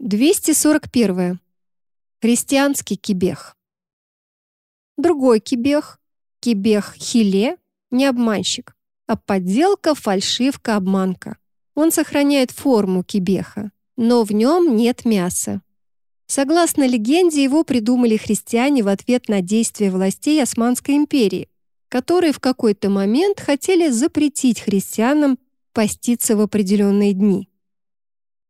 241. Христианский кибех. Другой кибех, кибех Хиле, не обманщик, а подделка, фальшивка, обманка. Он сохраняет форму кибеха, но в нем нет мяса. Согласно легенде, его придумали христиане в ответ на действия властей Османской империи, которые в какой-то момент хотели запретить христианам поститься в определенные дни.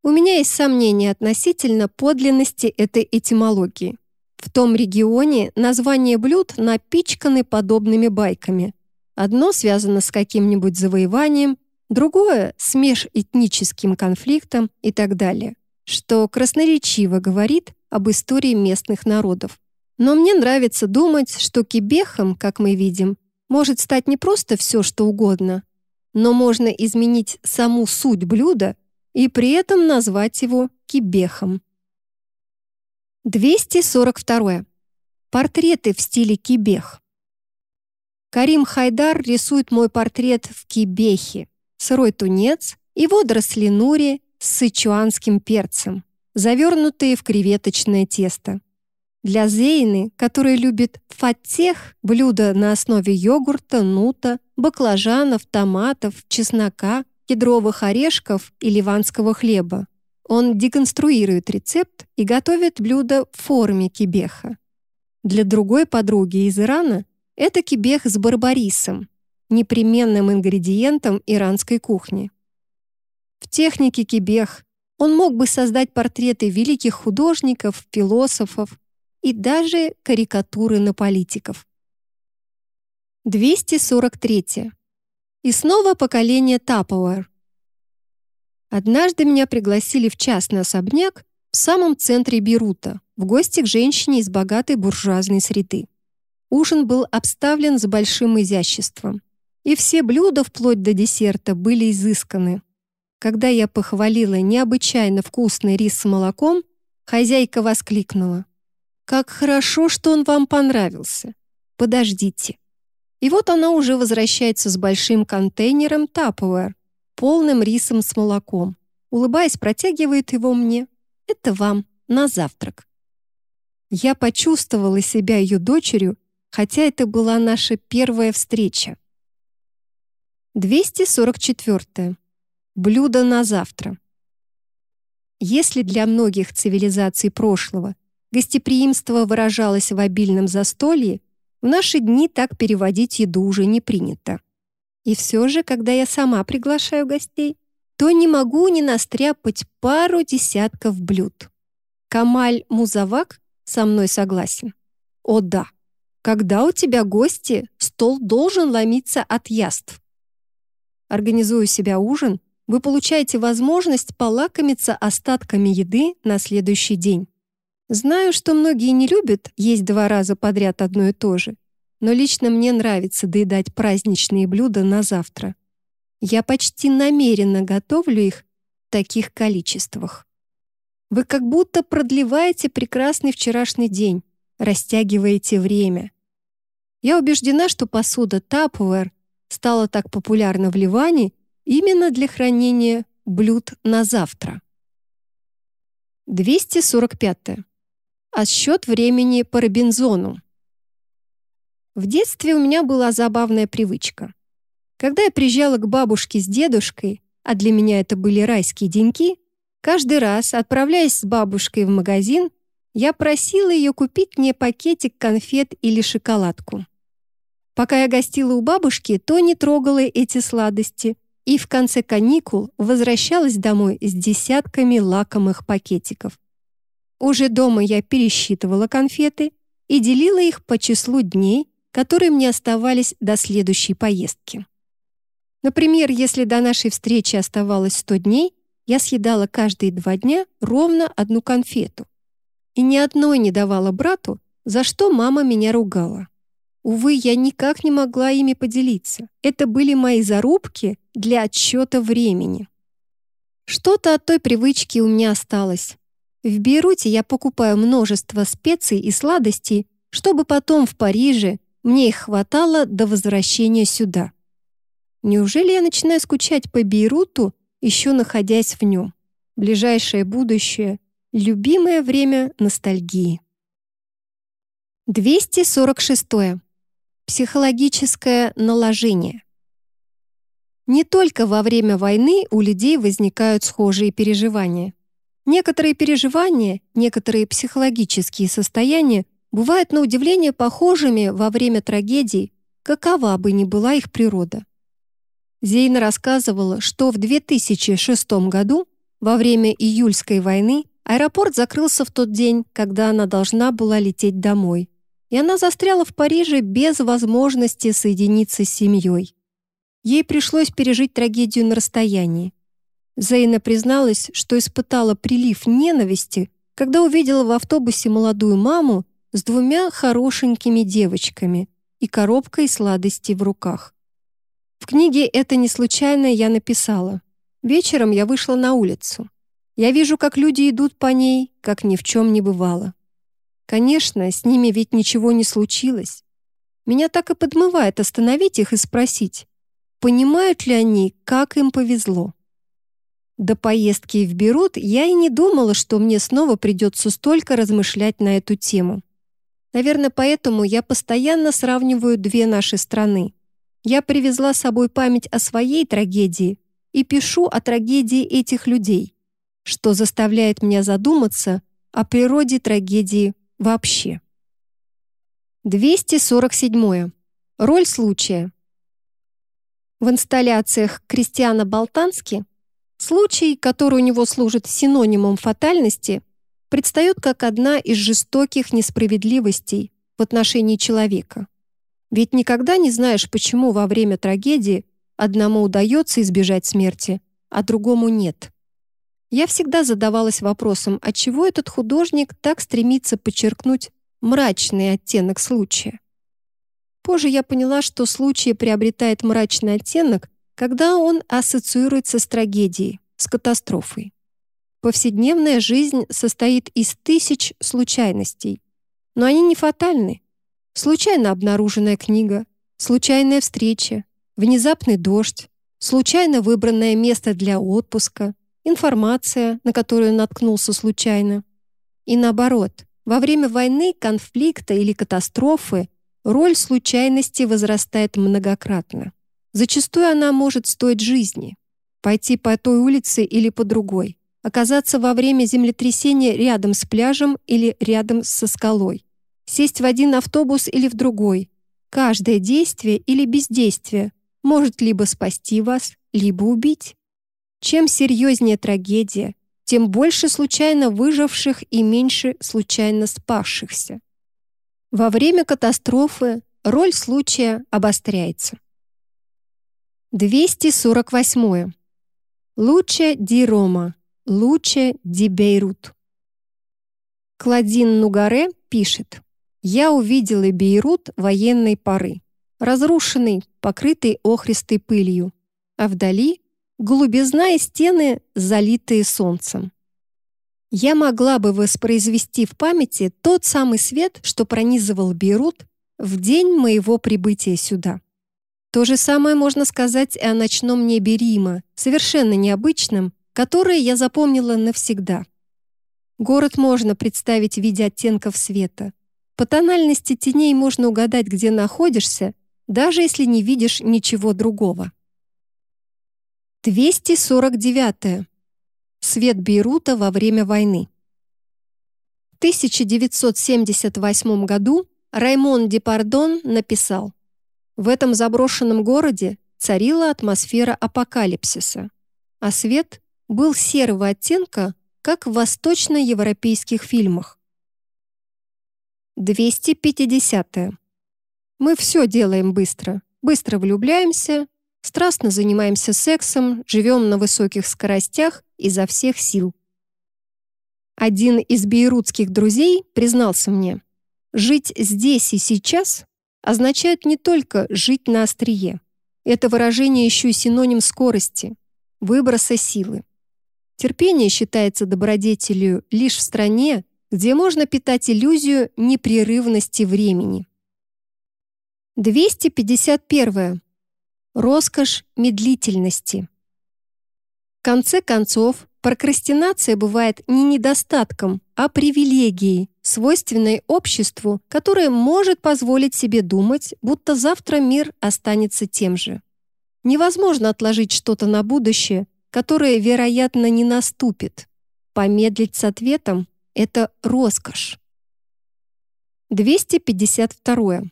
У меня есть сомнения относительно подлинности этой этимологии. В том регионе названия блюд напичканы подобными байками. Одно связано с каким-нибудь завоеванием, другое — с межэтническим конфликтом и так далее, что красноречиво говорит об истории местных народов. Но мне нравится думать, что кибехом, как мы видим, может стать не просто все, что угодно, но можно изменить саму суть блюда и при этом назвать его кибехом. 242. Портреты в стиле кибех. Карим Хайдар рисует мой портрет в кибехе, сырой тунец и водоросли нури с сычуанским перцем, завернутые в креветочное тесто. Для Зейны, который любит фатех, блюдо на основе йогурта, нута, баклажанов, томатов, чеснока кедровых орешков и ливанского хлеба. Он деконструирует рецепт и готовит блюдо в форме кибеха. Для другой подруги из Ирана это кибех с барбарисом, непременным ингредиентом иранской кухни. В технике кибех он мог бы создать портреты великих художников, философов и даже карикатуры на политиков. 243. И снова поколение Тапауэр. Однажды меня пригласили в частный особняк в самом центре Бейрута, в гости к женщине из богатой буржуазной среды. Ужин был обставлен с большим изяществом, и все блюда, вплоть до десерта, были изысканы. Когда я похвалила необычайно вкусный рис с молоком, хозяйка воскликнула. «Как хорошо, что он вам понравился! Подождите, и вот она уже возвращается с большим контейнером Tupperware, полным рисом с молоком. Улыбаясь, протягивает его мне. Это вам на завтрак. Я почувствовала себя ее дочерью, хотя это была наша первая встреча. 244. Блюдо на завтра. Если для многих цивилизаций прошлого гостеприимство выражалось в обильном застолье, в наши дни так переводить еду уже не принято. И все же, когда я сама приглашаю гостей, то не могу не настряпать пару десятков блюд. Камаль Музавак со мной согласен. О да, когда у тебя гости, стол должен ломиться от яств. Организуя себя ужин, вы получаете возможность полакомиться остатками еды на следующий день. Знаю, что многие не любят есть два раза подряд одно и то же, но лично мне нравится доедать праздничные блюда на завтра. Я почти намеренно готовлю их в таких количествах. Вы как будто продлеваете прекрасный вчерашний день, растягиваете время. Я убеждена, что посуда Tupperware стала так популярна в Ливане именно для хранения блюд на завтра. 245 отсчет времени по Робинзону. В детстве у меня была забавная привычка. Когда я приезжала к бабушке с дедушкой, а для меня это были райские деньки, каждый раз, отправляясь с бабушкой в магазин, я просила ее купить мне пакетик конфет или шоколадку. Пока я гостила у бабушки, то не трогала эти сладости и в конце каникул возвращалась домой с десятками лакомых пакетиков. Уже дома я пересчитывала конфеты и делила их по числу дней, которые мне оставались до следующей поездки. Например, если до нашей встречи оставалось 100 дней, я съедала каждые два дня ровно одну конфету. И ни одной не давала брату, за что мама меня ругала. Увы, я никак не могла ими поделиться. Это были мои зарубки для отсчета времени. Что-то от той привычки у меня осталось. В Бейруте я покупаю множество специй и сладостей, чтобы потом в Париже мне их хватало до возвращения сюда. Неужели я начинаю скучать по Бейруту, еще находясь в нем? Ближайшее будущее Любимое время ностальгии. 246. Психологическое наложение. Не только во время войны у людей возникают схожие переживания. Некоторые переживания, некоторые психологические состояния бывают на удивление похожими во время трагедий, какова бы ни была их природа. Зейна рассказывала, что в 2006 году, во время июльской войны, аэропорт закрылся в тот день, когда она должна была лететь домой, и она застряла в Париже без возможности соединиться с семьей. Ей пришлось пережить трагедию на расстоянии. Зейна призналась, что испытала прилив ненависти, когда увидела в автобусе молодую маму с двумя хорошенькими девочками и коробкой сладостей в руках. В книге «Это не случайно» я написала. Вечером я вышла на улицу. Я вижу, как люди идут по ней, как ни в чем не бывало. Конечно, с ними ведь ничего не случилось. Меня так и подмывает остановить их и спросить, понимают ли они, как им повезло. До поездки в Берут я и не думала, что мне снова придется столько размышлять на эту тему. Наверное, поэтому я постоянно сравниваю две наши страны. Я привезла с собой память о своей трагедии и пишу о трагедии этих людей, что заставляет меня задуматься о природе трагедии вообще. 247. Роль случая. В инсталляциях Кристиана Болтански случай, который у него служит синонимом фатальности, предстает как одна из жестоких несправедливостей в отношении человека. Ведь никогда не знаешь, почему во время трагедии одному удается избежать смерти, а другому нет. Я всегда задавалась вопросом, отчего этот художник так стремится подчеркнуть мрачный оттенок случая. Позже я поняла, что случай приобретает мрачный оттенок, когда он ассоциируется с трагедией, с катастрофой. Повседневная жизнь состоит из тысяч случайностей, но они не фатальны. Случайно обнаруженная книга, случайная встреча, внезапный дождь, случайно выбранное место для отпуска, информация, на которую наткнулся случайно. И наоборот, во время войны, конфликта или катастрофы роль случайности возрастает многократно. Зачастую она может стоить жизни. Пойти по той улице или по другой, оказаться во время землетрясения рядом с пляжем или рядом со скалой, сесть в один автобус или в другой. Каждое действие или бездействие может либо спасти вас, либо убить. Чем серьезнее трагедия, тем больше случайно выживших и меньше случайно спасшихся. Во время катастрофы роль случая обостряется. 248. Лучше ди Рома, лучше ди Бейрут. Кладин Нугаре пишет, «Я увидела Бейрут военной поры, разрушенный, покрытый охристой пылью, а вдали голубизна и стены, залитые солнцем. Я могла бы воспроизвести в памяти тот самый свет, что пронизывал Бейрут в день моего прибытия сюда. То же самое можно сказать и о ночном небе Рима, совершенно необычном, которое я запомнила навсегда. Город можно представить в виде оттенков света. По тональности теней можно угадать, где находишься, даже если не видишь ничего другого. 249. Свет Бейрута во время войны. В 1978 году Раймон Депардон написал «В этом заброшенном городе царила атмосфера апокалипсиса, а свет был серого оттенка, как в восточноевропейских фильмах». 250. Мы все делаем быстро. Быстро влюбляемся, страстно занимаемся сексом, живем на высоких скоростях изо всех сил. Один из бейрутских друзей признался мне, «Жить здесь и сейчас означает не только жить на острие. Это выражение еще и синоним скорости, выброса силы. Терпение считается добродетелью лишь в стране, где можно питать иллюзию непрерывности времени. 251. Роскошь медлительности. В конце концов, прокрастинация бывает не недостатком, а привилегией, свойственной обществу, которое может позволить себе думать, будто завтра мир останется тем же. Невозможно отложить что-то на будущее, которое, вероятно, не наступит. Помедлить с ответом — это роскошь. 252.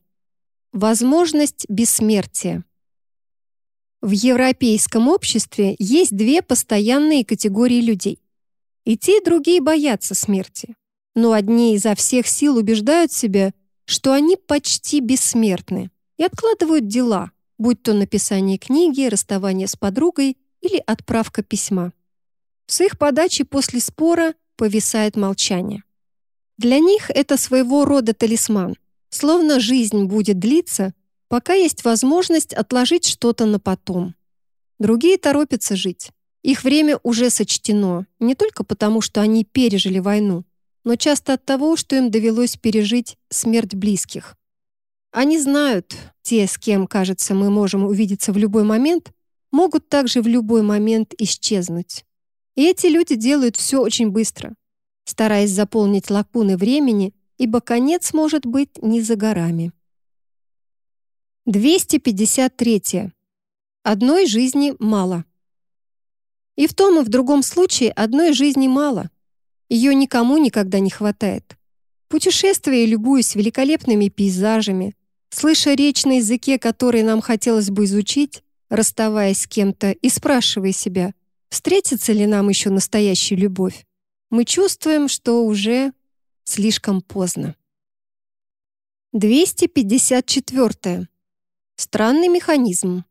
Возможность бессмертия. В европейском обществе есть две постоянные категории людей. И те, и другие боятся смерти. Но одни изо всех сил убеждают себя, что они почти бессмертны и откладывают дела, будь то написание книги, расставание с подругой или отправка письма. С их подачи после спора повисает молчание. Для них это своего рода талисман, словно жизнь будет длиться, пока есть возможность отложить что-то на потом. Другие торопятся жить. Их время уже сочтено, не только потому, что они пережили войну, но часто от того, что им довелось пережить смерть близких. Они знают, те, с кем, кажется, мы можем увидеться в любой момент, могут также в любой момент исчезнуть. И эти люди делают все очень быстро стараясь заполнить лакуны времени, ибо конец может быть не за горами. 253. Одной жизни мало. И в том и в другом случае одной жизни мало. Ее никому никогда не хватает. Путешествуя и любуясь великолепными пейзажами, слыша речь на языке, который нам хотелось бы изучить, расставаясь с кем-то и спрашивая себя, встретится ли нам еще настоящая любовь, мы чувствуем, что уже слишком поздно. 254. Странный механизм.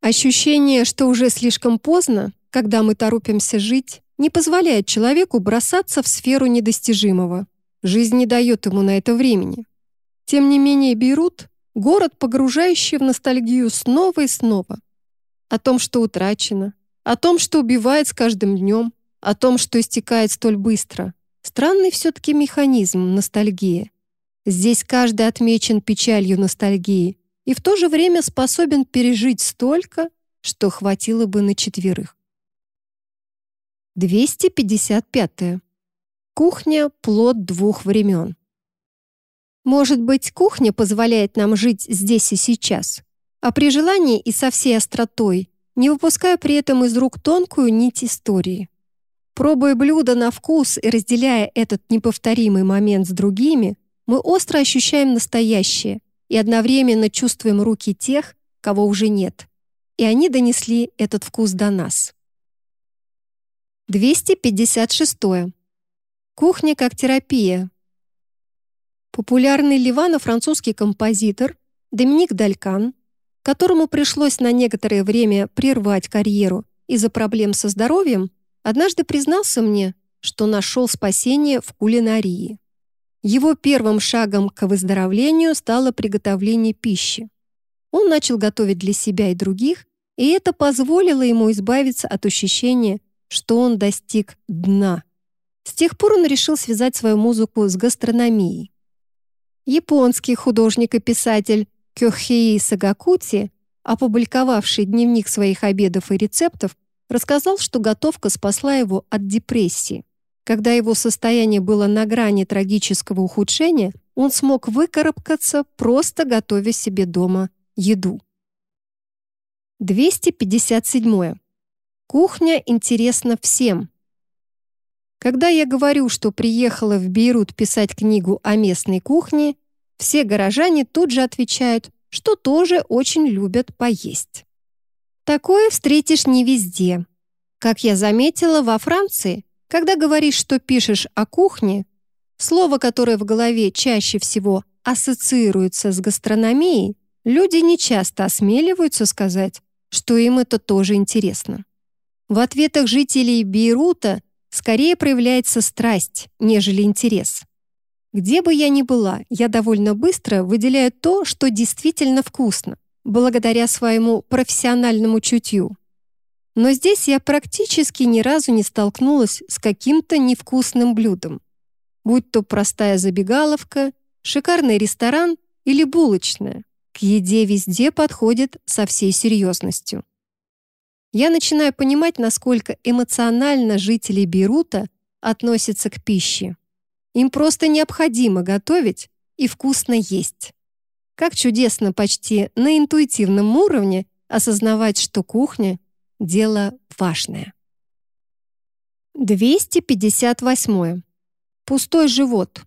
Ощущение, что уже слишком поздно, когда мы торопимся жить, не позволяет человеку бросаться в сферу недостижимого. Жизнь не дает ему на это времени. Тем не менее, Бейрут — город, погружающий в ностальгию снова и снова. О том, что утрачено, о том, что убивает с каждым днем, о том, что истекает столь быстро. Странный все-таки механизм ностальгии. Здесь каждый отмечен печалью ностальгии и в то же время способен пережить столько, что хватило бы на четверых. 255. Кухня — плод двух времен. Может быть, кухня позволяет нам жить здесь и сейчас, а при желании и со всей остротой, не выпуская при этом из рук тонкую нить истории. Пробуя блюдо на вкус и разделяя этот неповторимый момент с другими, мы остро ощущаем настоящее и одновременно чувствуем руки тех, кого уже нет. И они донесли этот вкус до нас. 256. Кухня как терапия. Популярный ливано-французский композитор Доминик Далькан, которому пришлось на некоторое время прервать карьеру из-за проблем со здоровьем, однажды признался мне, что нашел спасение в кулинарии. Его первым шагом к выздоровлению стало приготовление пищи. Он начал готовить для себя и других, и это позволило ему избавиться от ощущения, что он достиг дна. С тех пор он решил связать свою музыку с гастрономией. Японский художник и писатель Кёхеи Сагакути, опубликовавший дневник своих обедов и рецептов, рассказал, что готовка спасла его от депрессии. Когда его состояние было на грани трагического ухудшения, он смог выкарабкаться, просто готовя себе дома еду. 257. Кухня интересна всем. Когда я говорю, что приехала в Бейрут писать книгу о местной кухне, все горожане тут же отвечают, что тоже очень любят поесть. Такое встретишь не везде. Как я заметила, во Франции, когда говоришь, что пишешь о кухне, слово, которое в голове чаще всего ассоциируется с гастрономией, люди не часто осмеливаются сказать, что им это тоже интересно. В ответах жителей Бейрута скорее проявляется страсть, нежели интерес. Где бы я ни была, я довольно быстро выделяю то, что действительно вкусно благодаря своему профессиональному чутью. Но здесь я практически ни разу не столкнулась с каким-то невкусным блюдом. Будь то простая забегаловка, шикарный ресторан или булочная, к еде везде подходит со всей серьезностью. Я начинаю понимать, насколько эмоционально жители Бейрута относятся к пище. Им просто необходимо готовить и вкусно есть. Как чудесно почти на интуитивном уровне осознавать, что кухня — дело важное. 258. Пустой живот.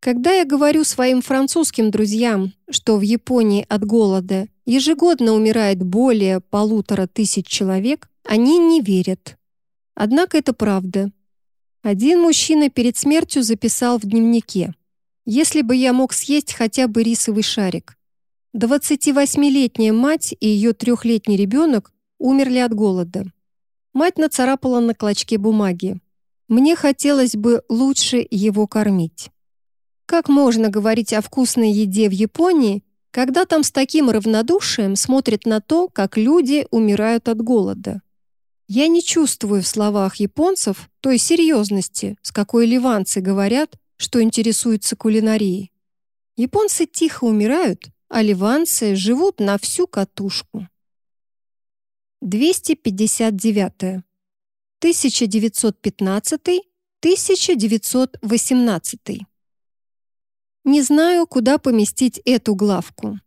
Когда я говорю своим французским друзьям, что в Японии от голода ежегодно умирает более полутора тысяч человек, они не верят. Однако это правда. Один мужчина перед смертью записал в дневнике. «Если бы я мог съесть хотя бы рисовый шарик». 28-летняя мать и ее трехлетний ребенок умерли от голода. Мать нацарапала на клочке бумаги. «Мне хотелось бы лучше его кормить». Как можно говорить о вкусной еде в Японии, когда там с таким равнодушием смотрят на то, как люди умирают от голода? Я не чувствую в словах японцев той серьезности, с какой ливанцы говорят, что интересуются кулинарией. Японцы тихо умирают, а ливанцы живут на всю катушку. 259. 1915-1918. Не знаю, куда поместить эту главку.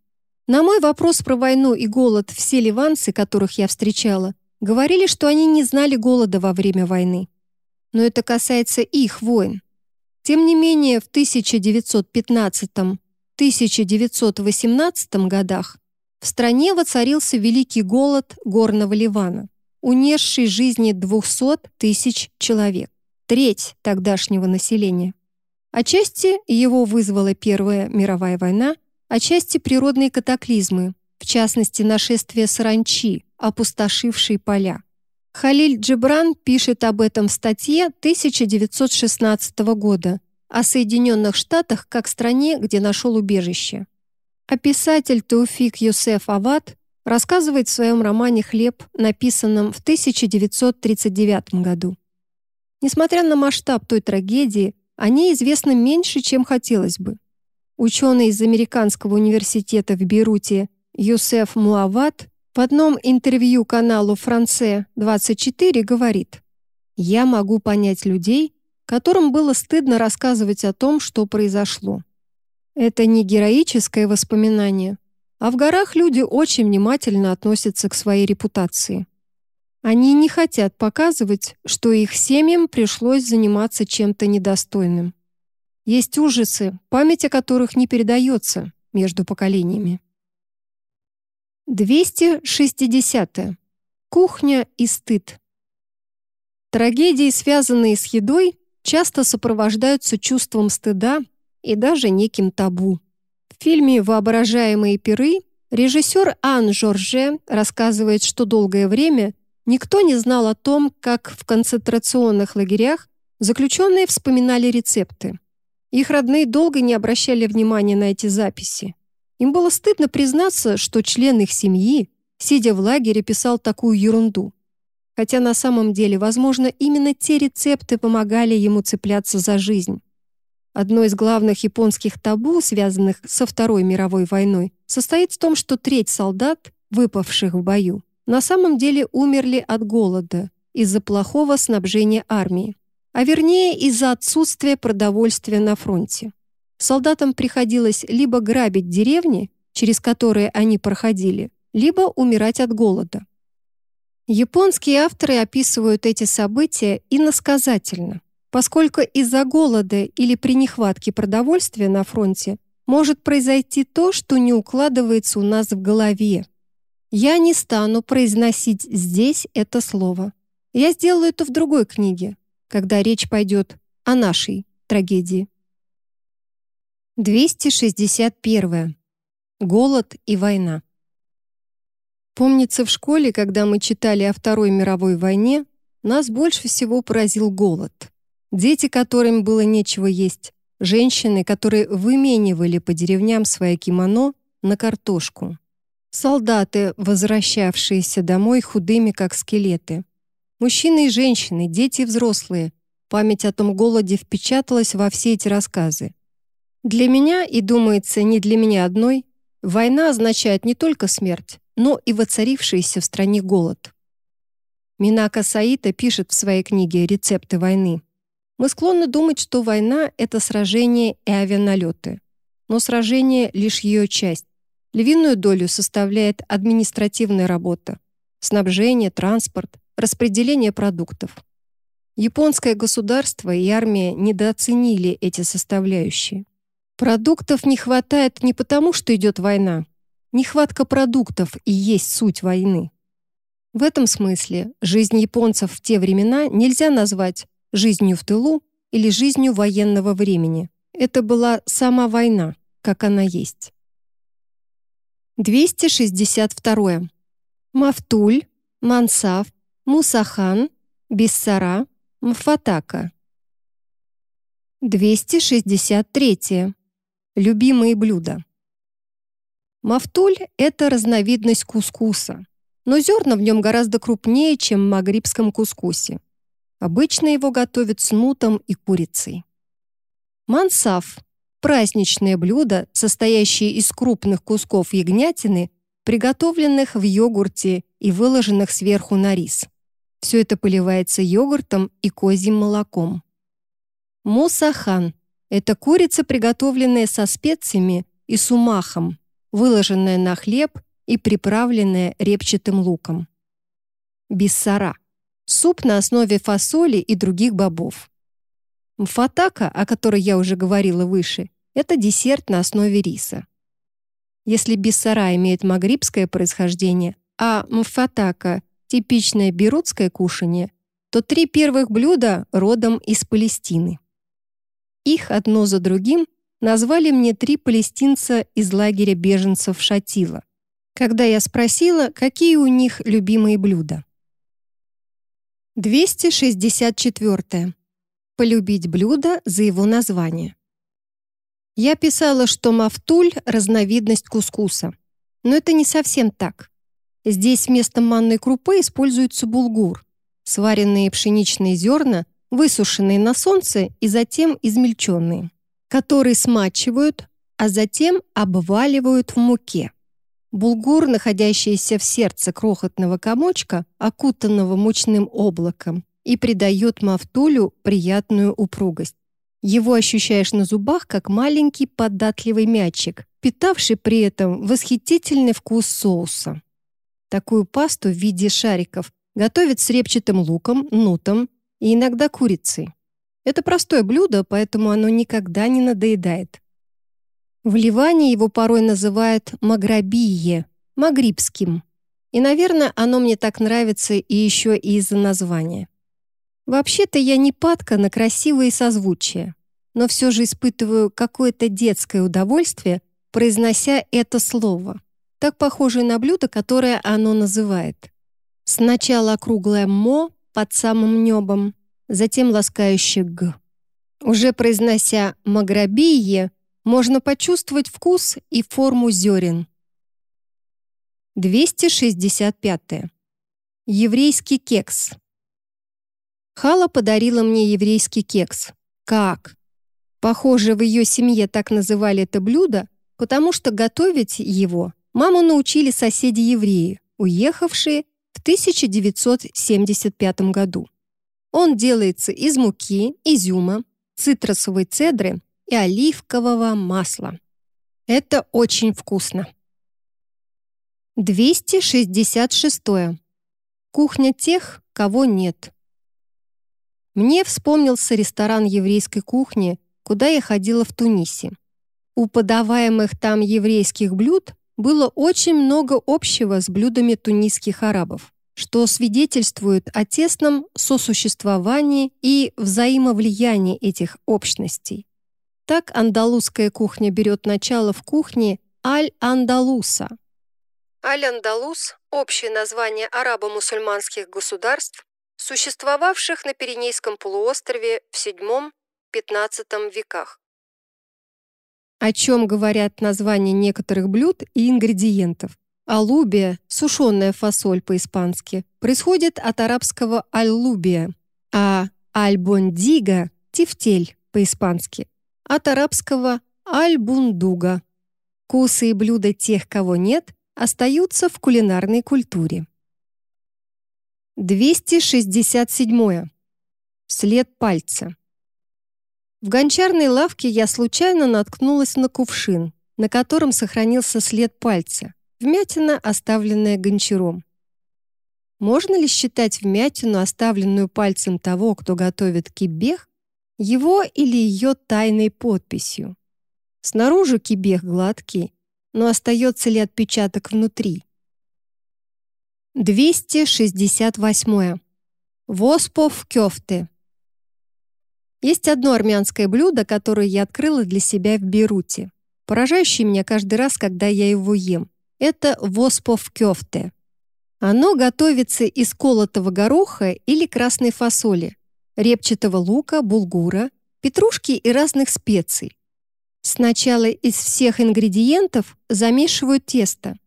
На мой вопрос про войну и голод все ливанцы, которых я встречала, говорили, что они не знали голода во время войны. Но это касается их войн. Тем не менее, в 1915-1918 годах в стране воцарился великий голод горного Ливана, унесший жизни 200 тысяч человек, треть тогдашнего населения. Отчасти его вызвала Первая мировая война, отчасти природные катаклизмы, в частности нашествие саранчи, опустошившие поля. Халиль Джибран пишет об этом в статье 1916 года о Соединенных Штатах как стране, где нашел убежище. А писатель Тауфик Юсеф Ават рассказывает в своем романе «Хлеб», написанном в 1939 году. Несмотря на масштаб той трагедии, о ней известно меньше, чем хотелось бы. Ученый из Американского университета в Бейруте Юсеф Муават в одном интервью каналу «Франце-24» говорит «Я могу понять людей, которым было стыдно рассказывать о том, что произошло. Это не героическое воспоминание, а в горах люди очень внимательно относятся к своей репутации. Они не хотят показывать, что их семьям пришлось заниматься чем-то недостойным. Есть ужасы, память о которых не передается между поколениями. 260. -е. Кухня и стыд. Трагедии, связанные с едой, часто сопровождаются чувством стыда и даже неким табу. В фильме «Воображаемые пиры» режиссер Ан Жорже рассказывает, что долгое время Никто не знал о том, как в концентрационных лагерях заключенные вспоминали рецепты. Их родные долго не обращали внимания на эти записи. Им было стыдно признаться, что член их семьи, сидя в лагере, писал такую ерунду. Хотя на самом деле, возможно, именно те рецепты помогали ему цепляться за жизнь. Одно из главных японских табу, связанных со Второй мировой войной, состоит в том, что треть солдат, выпавших в бою, на самом деле умерли от голода из-за плохого снабжения армии, а вернее из-за отсутствия продовольствия на фронте. Солдатам приходилось либо грабить деревни, через которые они проходили, либо умирать от голода. Японские авторы описывают эти события иносказательно, поскольку из-за голода или при нехватке продовольствия на фронте может произойти то, что не укладывается у нас в голове, я не стану произносить здесь это слово. Я сделаю это в другой книге, когда речь пойдет о нашей трагедии. 261. Голод и война. Помнится, в школе, когда мы читали о Второй мировой войне, нас больше всего поразил голод. Дети, которым было нечего есть, женщины, которые выменивали по деревням свои кимоно на картошку. Солдаты, возвращавшиеся домой худыми, как скелеты. Мужчины и женщины, дети и взрослые. Память о том голоде впечаталась во все эти рассказы. Для меня, и думается, не для меня одной, война означает не только смерть, но и воцарившийся в стране голод. Минака Саита пишет в своей книге «Рецепты войны». Мы склонны думать, что война — это сражение и авианалеты. Но сражение — лишь ее часть. Львиную долю составляет административная работа, снабжение, транспорт, распределение продуктов. Японское государство и армия недооценили эти составляющие. Продуктов не хватает не потому, что идет война. Нехватка продуктов и есть суть войны. В этом смысле жизнь японцев в те времена нельзя назвать жизнью в тылу или жизнью военного времени. Это была сама война, как она есть. 262. Мафтуль, Мансав, Мусахан, Биссара, Мфатака. 263. Любимые блюда. Мафтуль — это разновидность кускуса, но зерна в нем гораздо крупнее, чем в магрибском кускусе. Обычно его готовят с нутом и курицей. Мансав — праздничное блюдо, состоящее из крупных кусков ягнятины, приготовленных в йогурте и выложенных сверху на рис. Все это поливается йогуртом и козьим молоком. Мусахан это курица, приготовленная со специями и сумахом, выложенная на хлеб и приправленная репчатым луком. Биссара – суп на основе фасоли и других бобов. Мфатака, о которой я уже говорила выше, это десерт на основе риса. Если биссара имеет магрибское происхождение, а мфатака – типичное берутское кушанье, то три первых блюда родом из Палестины. Их одно за другим назвали мне три палестинца из лагеря беженцев Шатила, когда я спросила, какие у них любимые блюда. 264. Полюбить блюдо за его название. Я писала, что мафтуль — разновидность кускуса. Но это не совсем так. Здесь вместо манной крупы используется булгур, сваренные пшеничные зерна, высушенные на солнце и затем измельченные, которые смачивают, а затем обваливают в муке. Булгур, находящийся в сердце крохотного комочка, окутанного мучным облаком, и придает мафтулю приятную упругость. Его ощущаешь на зубах, как маленький податливый мячик, питавший при этом восхитительный вкус соуса. Такую пасту в виде шариков готовят с репчатым луком, нутом и иногда курицей. Это простое блюдо, поэтому оно никогда не надоедает. В Ливане его порой называют маграбие, магрибским. И, наверное, оно мне так нравится и еще и из-за названия. Вообще-то я не падка на красивые созвучия, но все же испытываю какое-то детское удовольствие, произнося это слово, так похожее на блюдо, которое оно называет. Сначала круглое «мо», под самым небом, затем ласкающий «г». Уже произнося «маграбие», можно почувствовать вкус и форму зерен. 265. -е. Еврейский кекс. Хала подарила мне еврейский кекс. Как? Похоже, в ее семье так называли это блюдо, потому что готовить его маму научили соседи-евреи, уехавшие в 1975 году. Он делается из муки, изюма, цитрусовой цедры и оливкового масла. Это очень вкусно. 266. Кухня тех, кого нет. Мне вспомнился ресторан еврейской кухни, куда я ходила в Тунисе. У подаваемых там еврейских блюд было очень много общего с блюдами тунисских арабов, что свидетельствует о тесном сосуществовании и взаимовлиянии этих общностей. Так андалузская кухня берет начало в кухне Аль-Андалуса. Аль-Андалус – общее название арабо-мусульманских государств, существовавших на Пиренейском полуострове в VII-XV веках о чем говорят названия некоторых блюд и ингредиентов. Алубия, сушеная фасоль по-испански, происходит от арабского аллубия, а альбондига – тефтель по-испански, от арабского альбундуга. Вкусы и блюда тех, кого нет, остаются в кулинарной культуре. 267. След пальца. В гончарной лавке я случайно наткнулась на кувшин, на котором сохранился след пальца, вмятина, оставленная гончаром. Можно ли считать вмятину, оставленную пальцем того, кто готовит кибех, его или ее тайной подписью? Снаружи кибех гладкий, но остается ли отпечаток внутри? 268. Воспов кёфте. Есть одно армянское блюдо, которое я открыла для себя в Бейруте, поражающее меня каждый раз, когда я его ем. Это воспов кёфте. Оно готовится из колотого гороха или красной фасоли, репчатого лука, булгура, петрушки и разных специй. Сначала из всех ингредиентов замешивают тесто,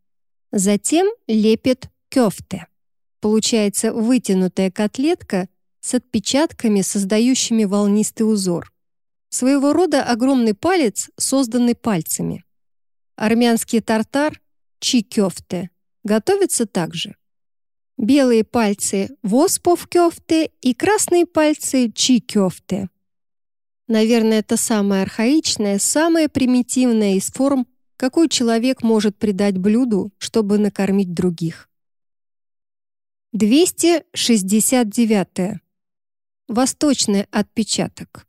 затем лепят кёфте. Получается вытянутая котлетка с отпечатками, создающими волнистый узор. Своего рода огромный палец, созданный пальцами. Армянский тартар чи кёфте готовится также. Белые пальцы воспов кёфте и красные пальцы чи кёфте. Наверное, это самое архаичное, самое примитивное из форм, какую человек может придать блюду, чтобы накормить других. 269. Восточный отпечаток.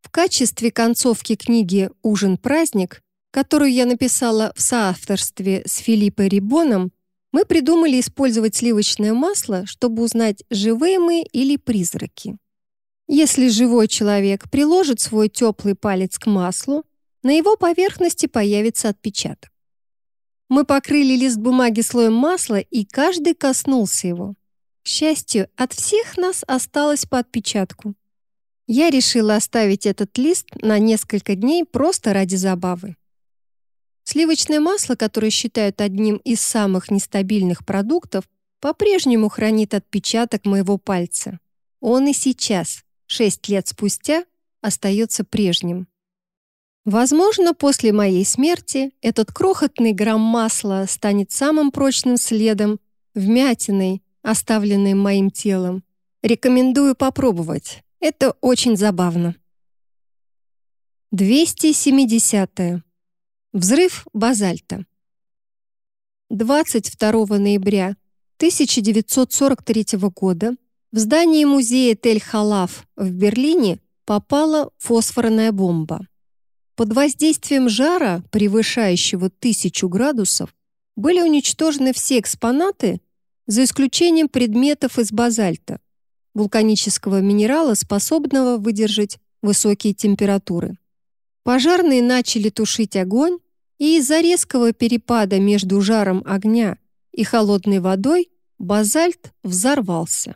В качестве концовки книги «Ужин-праздник», которую я написала в соавторстве с Филиппой Рибоном, мы придумали использовать сливочное масло, чтобы узнать, живые мы или призраки. Если живой человек приложит свой теплый палец к маслу, на его поверхности появится отпечаток. Мы покрыли лист бумаги слоем масла, и каждый коснулся его. К счастью, от всех нас осталось по отпечатку. Я решила оставить этот лист на несколько дней просто ради забавы. Сливочное масло, которое считают одним из самых нестабильных продуктов, по-прежнему хранит отпечаток моего пальца. Он и сейчас, шесть лет спустя, остается прежним. Возможно, после моей смерти этот крохотный грамм масла станет самым прочным следом, вмятиной, оставленной моим телом. Рекомендую попробовать. Это очень забавно. 270. -е. Взрыв базальта. 22 ноября 1943 года в здании музея Тель-Халаф в Берлине попала фосфорная бомба. Под воздействием жара, превышающего тысячу градусов, были уничтожены все экспонаты, за исключением предметов из базальта, вулканического минерала, способного выдержать высокие температуры. Пожарные начали тушить огонь, и из-за резкого перепада между жаром огня и холодной водой базальт взорвался.